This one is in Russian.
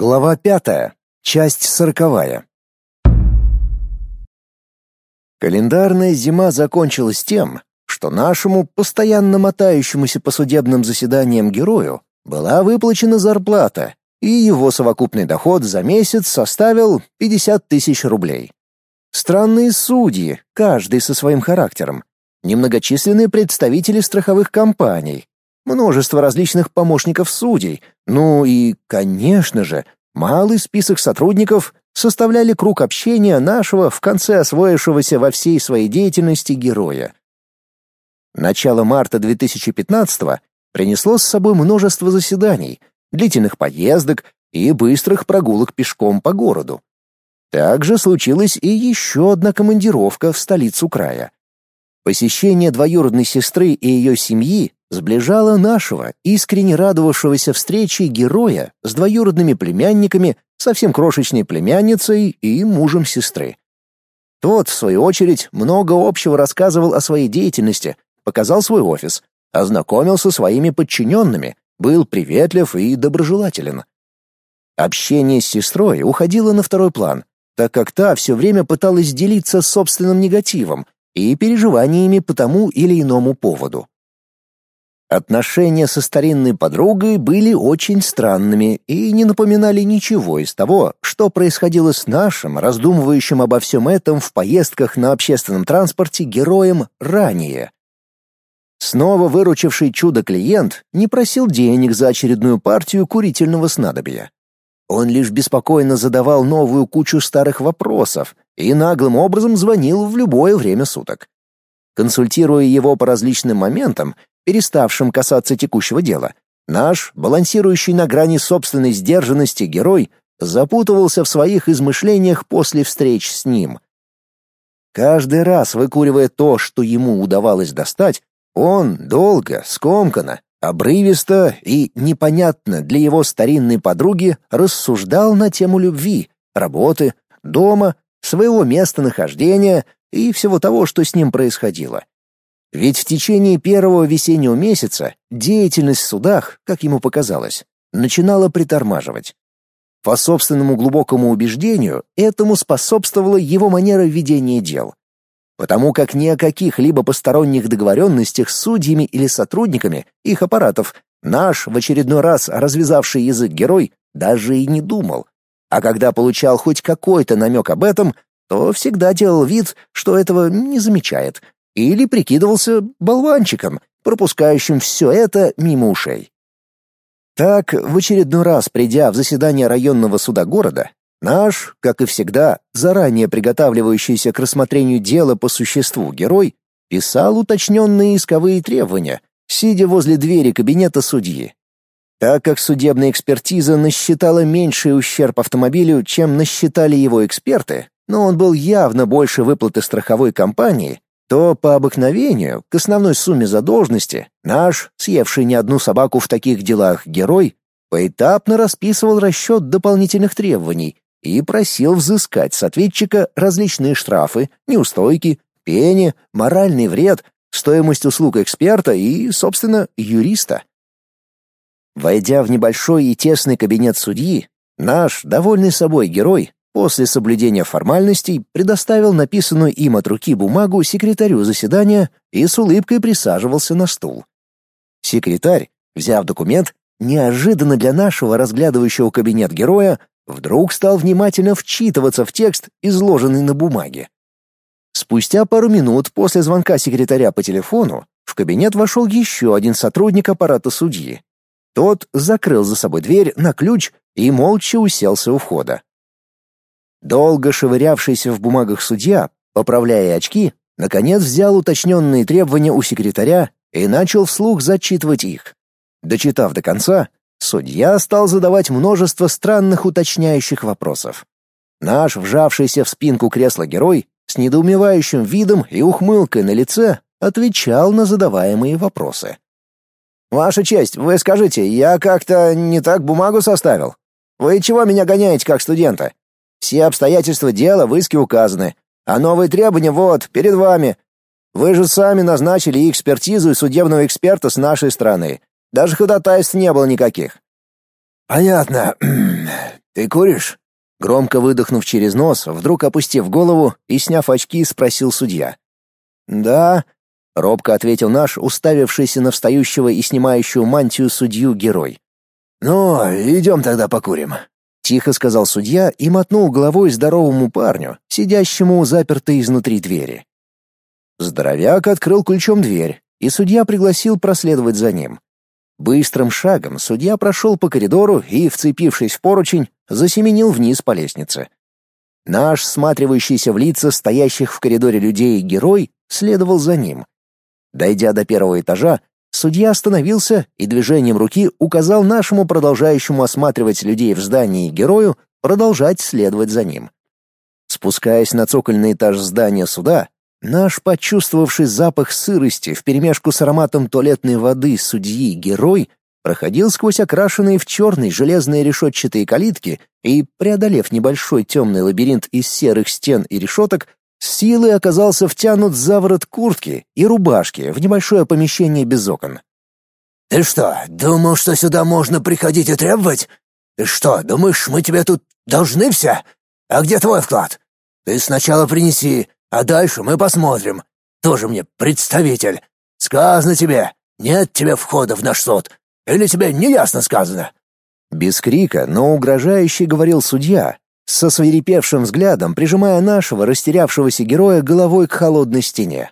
Глава пятая. Часть сороковая. Календарная зима закончилась тем, что нашему постоянно мотающемуся по судебным заседаниям герою была выплачена зарплата, и его совокупный доход за месяц составил 50 тысяч рублей. Странные судьи, каждый со своим характером, немногочисленные представители страховых компаний, множество различных помощников судей, ну и, конечно же, малый список сотрудников составляли круг общения нашего в конце освоившегося во всей своей деятельности героя. Начало марта 2015 принесло с собой множество заседаний, длительных поездок и быстрых прогулок пешком по городу. Также случилась и еще одна командировка в столицу края. Посещение двоюродной сестры и ее семьи сближало нашего, искренне радовавшегося встрече героя с двоюродными племянниками, совсем крошечной племянницей и мужем сестры. Тот, в свою очередь, много общего рассказывал о своей деятельности, показал свой офис, ознакомился своими подчиненными, был приветлив и доброжелателен. Общение с сестрой уходило на второй план, так как та все время пыталась делиться собственным негативом и переживаниями по тому или иному поводу. Отношения со старинной подругой были очень странными и не напоминали ничего из того, что происходило с нашим, раздумывающим обо всем этом в поездках на общественном транспорте героем ранее. Снова выручивший чудо клиент не просил денег за очередную партию курительного снадобья. Он лишь беспокойно задавал новую кучу старых вопросов и наглым образом звонил в любое время суток. Консультируя его по различным моментам, переставшим касаться текущего дела, наш, балансирующий на грани собственной сдержанности герой, запутывался в своих измышлениях после встреч с ним. Каждый раз выкуривая то, что ему удавалось достать, он долго, скомканно, обрывисто и непонятно для его старинной подруги рассуждал на тему любви, работы, дома, своего местонахождения и всего того, что с ним происходило. Ведь в течение первого весеннего месяца деятельность в судах, как ему показалось, начинала притормаживать. По собственному глубокому убеждению, этому способствовала его манера ведения дел. Потому как ни о каких-либо посторонних договоренностях с судьями или сотрудниками их аппаратов наш в очередной раз развязавший язык герой даже и не думал. А когда получал хоть какой-то намек об этом, то всегда делал вид, что этого не замечает — или прикидывался болванчиком, пропускающим все это мимо ушей. Так, в очередной раз придя в заседание районного суда города, наш, как и всегда, заранее приготавливающийся к рассмотрению дела по существу герой, писал уточненные исковые требования, сидя возле двери кабинета судьи. Так как судебная экспертиза насчитала меньший ущерб автомобилю, чем насчитали его эксперты, но он был явно больше выплаты страховой компании, то по обыкновению к основной сумме задолженности наш, съевший не одну собаку в таких делах герой, поэтапно расписывал расчет дополнительных требований и просил взыскать с ответчика различные штрафы, неустойки, пени, моральный вред, стоимость услуг эксперта и, собственно, юриста. Войдя в небольшой и тесный кабинет судьи, наш, довольный собой герой, После соблюдения формальностей предоставил написанную им от руки бумагу секретарю заседания и с улыбкой присаживался на стул. Секретарь, взяв документ, неожиданно для нашего разглядывающего кабинет героя, вдруг стал внимательно вчитываться в текст, изложенный на бумаге. Спустя пару минут после звонка секретаря по телефону в кабинет вошел еще один сотрудник аппарата судьи. Тот закрыл за собой дверь на ключ и молча уселся у входа. Долго швырявшийся в бумагах судья, поправляя очки, наконец взял уточненные требования у секретаря и начал вслух зачитывать их. Дочитав до конца, судья стал задавать множество странных уточняющих вопросов. Наш вжавшийся в спинку кресла герой с недоумевающим видом и ухмылкой на лице отвечал на задаваемые вопросы. «Ваша честь, вы скажите, я как-то не так бумагу составил? Вы чего меня гоняете как студента? Все обстоятельства дела в иске указаны, а новые требования вот, перед вами. Вы же сами назначили экспертизу и судебного эксперта с нашей стороны. Даже ходатайств не было никаких. Понятно. ты куришь?» Громко выдохнув через нос, вдруг опустив голову и сняв очки, спросил судья. «Да», — робко ответил наш, уставившийся на встающего и снимающего мантию судью герой. «Ну, идем тогда покурим», — тихо сказал судья и мотнул головой здоровому парню, сидящему запертой изнутри двери. Здоровяк открыл ключом дверь, и судья пригласил проследовать за ним. Быстрым шагом судья прошел по коридору и, вцепившись в поручень, засеменил вниз по лестнице. Наш, сматривающийся в лица стоящих в коридоре людей герой, следовал за ним. Дойдя до первого этажа, судья остановился и движением руки указал нашему продолжающему осматривать людей в здании герою продолжать следовать за ним. Спускаясь на цокольный этаж здания суда, Наш, почувствовавший запах сырости вперемешку с ароматом туалетной воды судьи герой, проходил сквозь окрашенные в черный железные решетчатые калитки и, преодолев небольшой темный лабиринт из серых стен и решеток, с силой оказался втянут за ворот куртки и рубашки в небольшое помещение без окон. «Ты что, думал, что сюда можно приходить и требовать? Ты что, думаешь, мы тебе тут должны все? А где твой вклад? Ты сначала принеси, а дальше мы посмотрим. Тоже мне представитель. Сказано тебе, нет тебе входа в наш суд. Или тебе неясно сказано?» Без крика, но угрожающе говорил судья, со свирепевшим взглядом прижимая нашего растерявшегося героя головой к холодной стене.